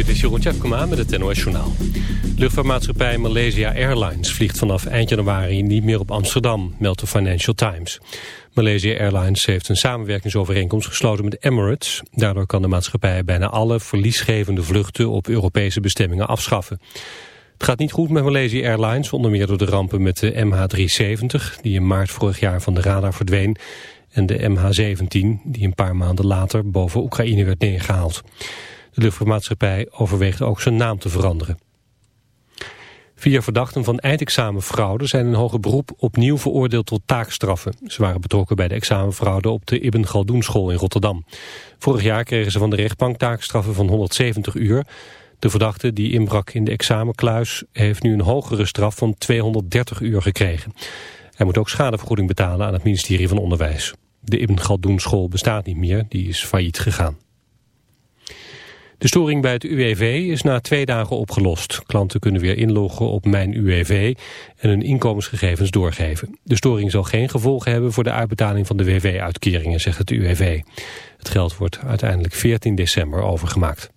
Dit is Jeroen Tjepkema met het NOS Journaal. Luchtvaartmaatschappij Malaysia Airlines vliegt vanaf eind januari niet meer op Amsterdam, meldt de Financial Times. Malaysia Airlines heeft een samenwerkingsovereenkomst gesloten met Emirates. Daardoor kan de maatschappij bijna alle verliesgevende vluchten op Europese bestemmingen afschaffen. Het gaat niet goed met Malaysia Airlines, onder meer door de rampen met de MH370... die in maart vorig jaar van de radar verdween... en de MH17, die een paar maanden later boven Oekraïne werd neergehaald. De luchtvaartmaatschappij overweegt ook zijn naam te veranderen. Vier verdachten van eindexamenfraude zijn in hoger beroep opnieuw veroordeeld tot taakstraffen. Ze waren betrokken bij de examenfraude op de Ibn Galdoen school in Rotterdam. Vorig jaar kregen ze van de rechtbank taakstraffen van 170 uur. De verdachte die inbrak in de examenkluis heeft nu een hogere straf van 230 uur gekregen. Hij moet ook schadevergoeding betalen aan het ministerie van Onderwijs. De Ibn Galdoen school bestaat niet meer, die is failliet gegaan. De storing bij het UWV is na twee dagen opgelost. Klanten kunnen weer inloggen op Mijn UWV en hun inkomensgegevens doorgeven. De storing zal geen gevolgen hebben voor de uitbetaling van de WW-uitkeringen, zegt het UWV. Het geld wordt uiteindelijk 14 december overgemaakt.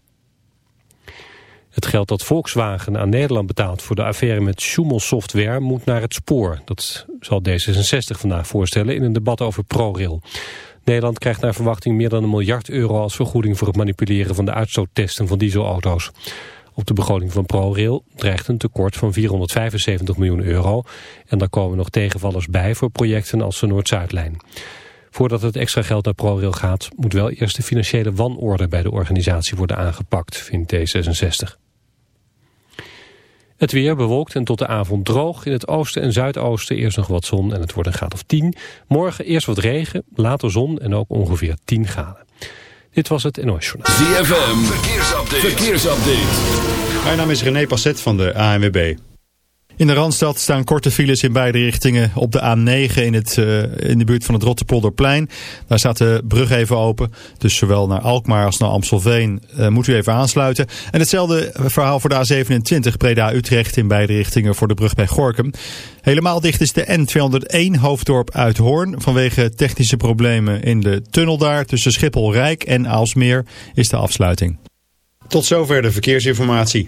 Het geld dat Volkswagen aan Nederland betaalt voor de affaire met Schumel Software moet naar het spoor. Dat zal D66 vandaag voorstellen in een debat over ProRail. Nederland krijgt naar verwachting meer dan een miljard euro als vergoeding voor het manipuleren van de uitstoottesten van dieselauto's. Op de begroting van ProRail dreigt een tekort van 475 miljoen euro. En daar komen nog tegenvallers bij voor projecten als de Noord-Zuidlijn. Voordat het extra geld naar ProRail gaat, moet wel eerst de financiële wanorde bij de organisatie worden aangepakt, vindt D66. Het weer bewolkt en tot de avond droog. In het oosten en zuidoosten eerst nog wat zon en het wordt een graad of 10. Morgen eerst wat regen, later zon en ook ongeveer 10 graden. Dit was het NOS Journaal. ZFM, verkeersupdate. verkeersupdate. Mijn naam is René Passet van de ANWB. In de Randstad staan korte files in beide richtingen. Op de A9 in, het, uh, in de buurt van het Rotterpolderplein. Daar staat de brug even open. Dus zowel naar Alkmaar als naar Amstelveen uh, moet u even aansluiten. En hetzelfde verhaal voor de A27 Breda-Utrecht in beide richtingen voor de brug bij Gorkum. Helemaal dicht is de N201 Hoofddorp uit Hoorn. Vanwege technische problemen in de tunnel daar tussen Schiphol-Rijk en Aalsmeer is de afsluiting. Tot zover de verkeersinformatie.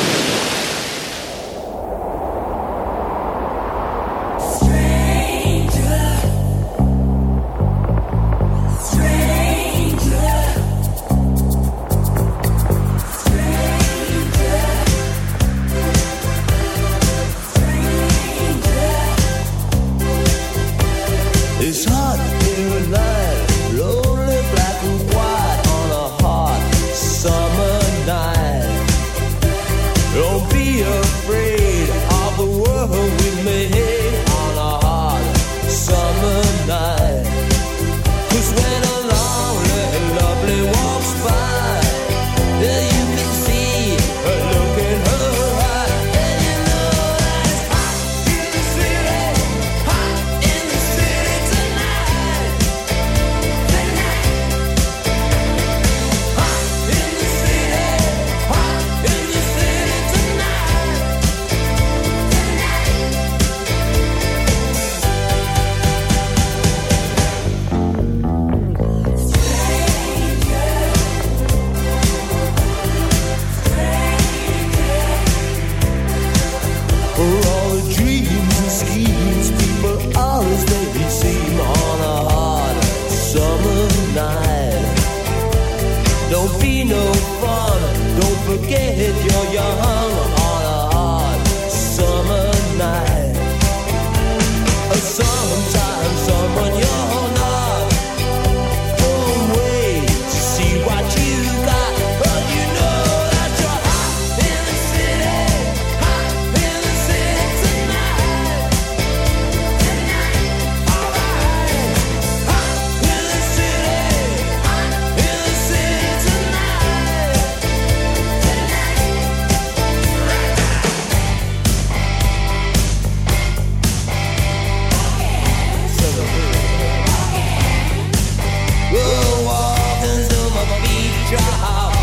Drop.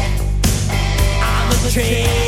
I'm a train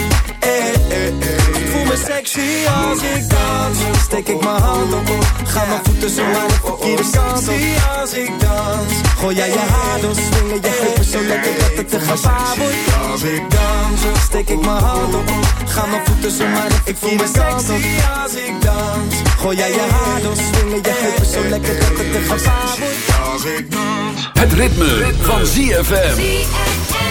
me sexy als ik dans. Steek ik mijn hand op. Ga mijn voeten zo aan de verkeerde kant op. als ik dans. Gooi jij je haar door, swingen je heupen zo lekker dat het te gevaar wordt. Als ik dans, steek ik mijn hand op. Ga mijn voeten zo maar de verkeerde kant op. als ik dans. Gooi jij je haar door, swingen je heupen zo lekker dat het te gevaar wordt. Als ik dans. Het ritme, van ZFM. We'll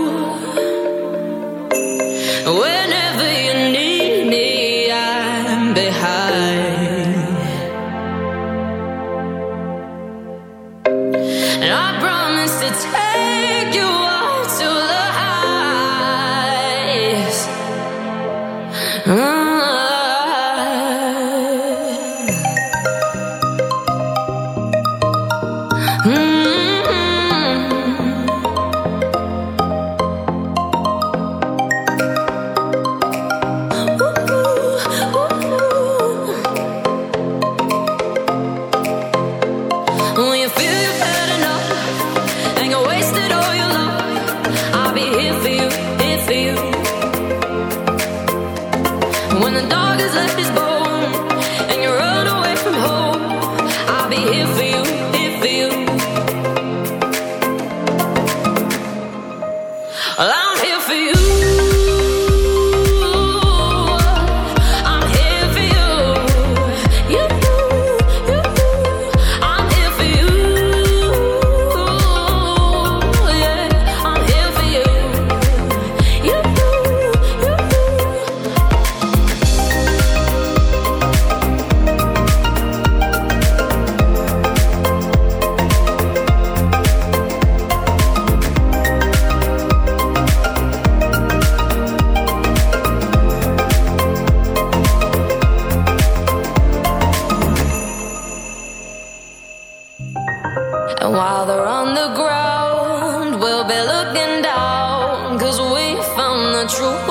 Cause we found the truth.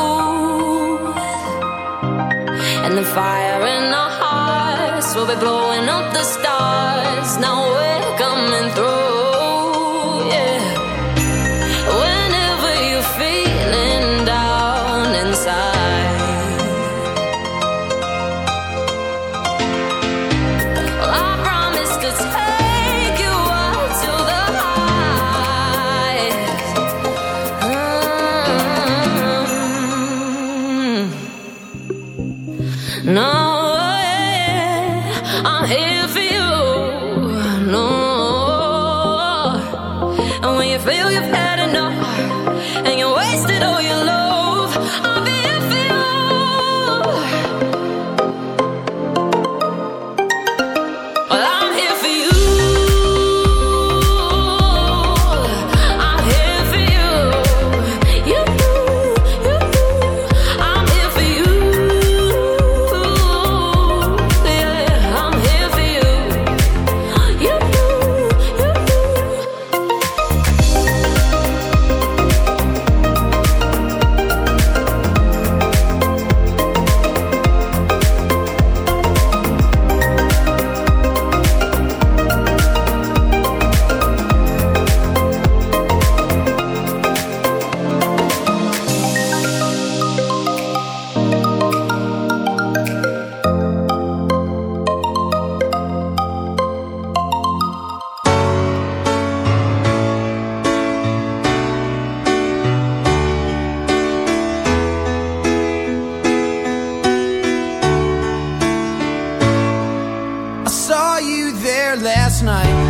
And the fire in our hearts will be blowing up the stars. Now there last night.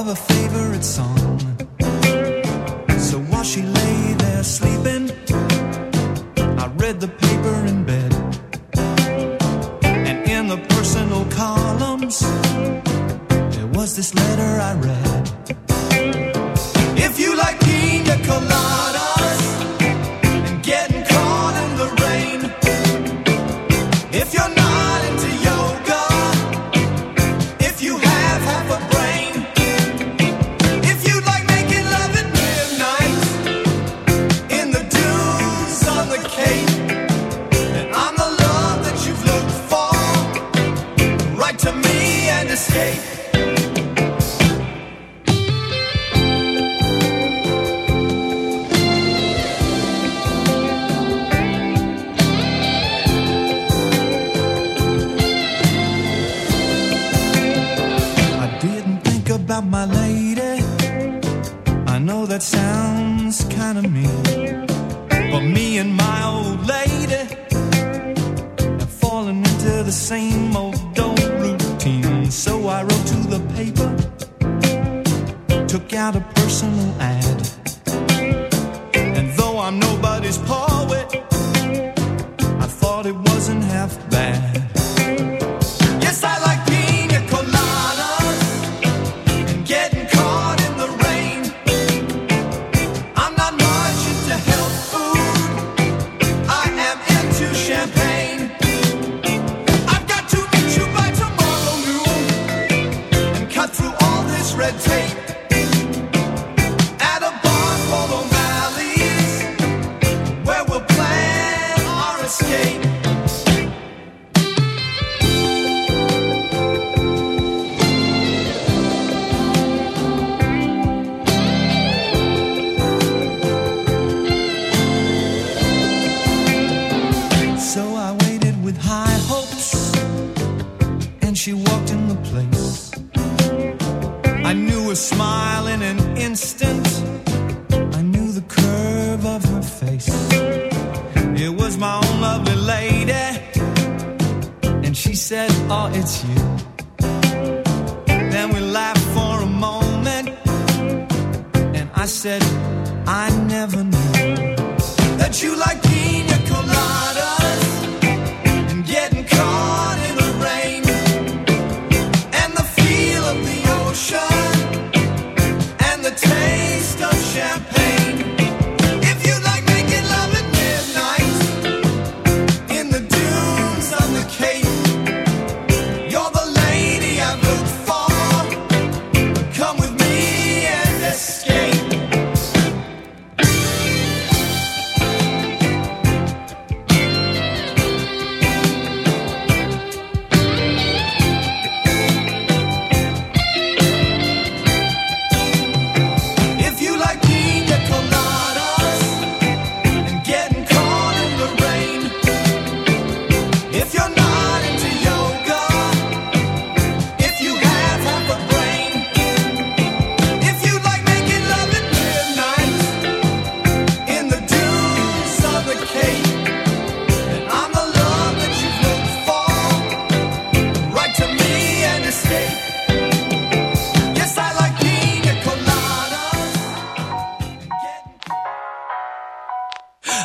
of a favorite song. escape.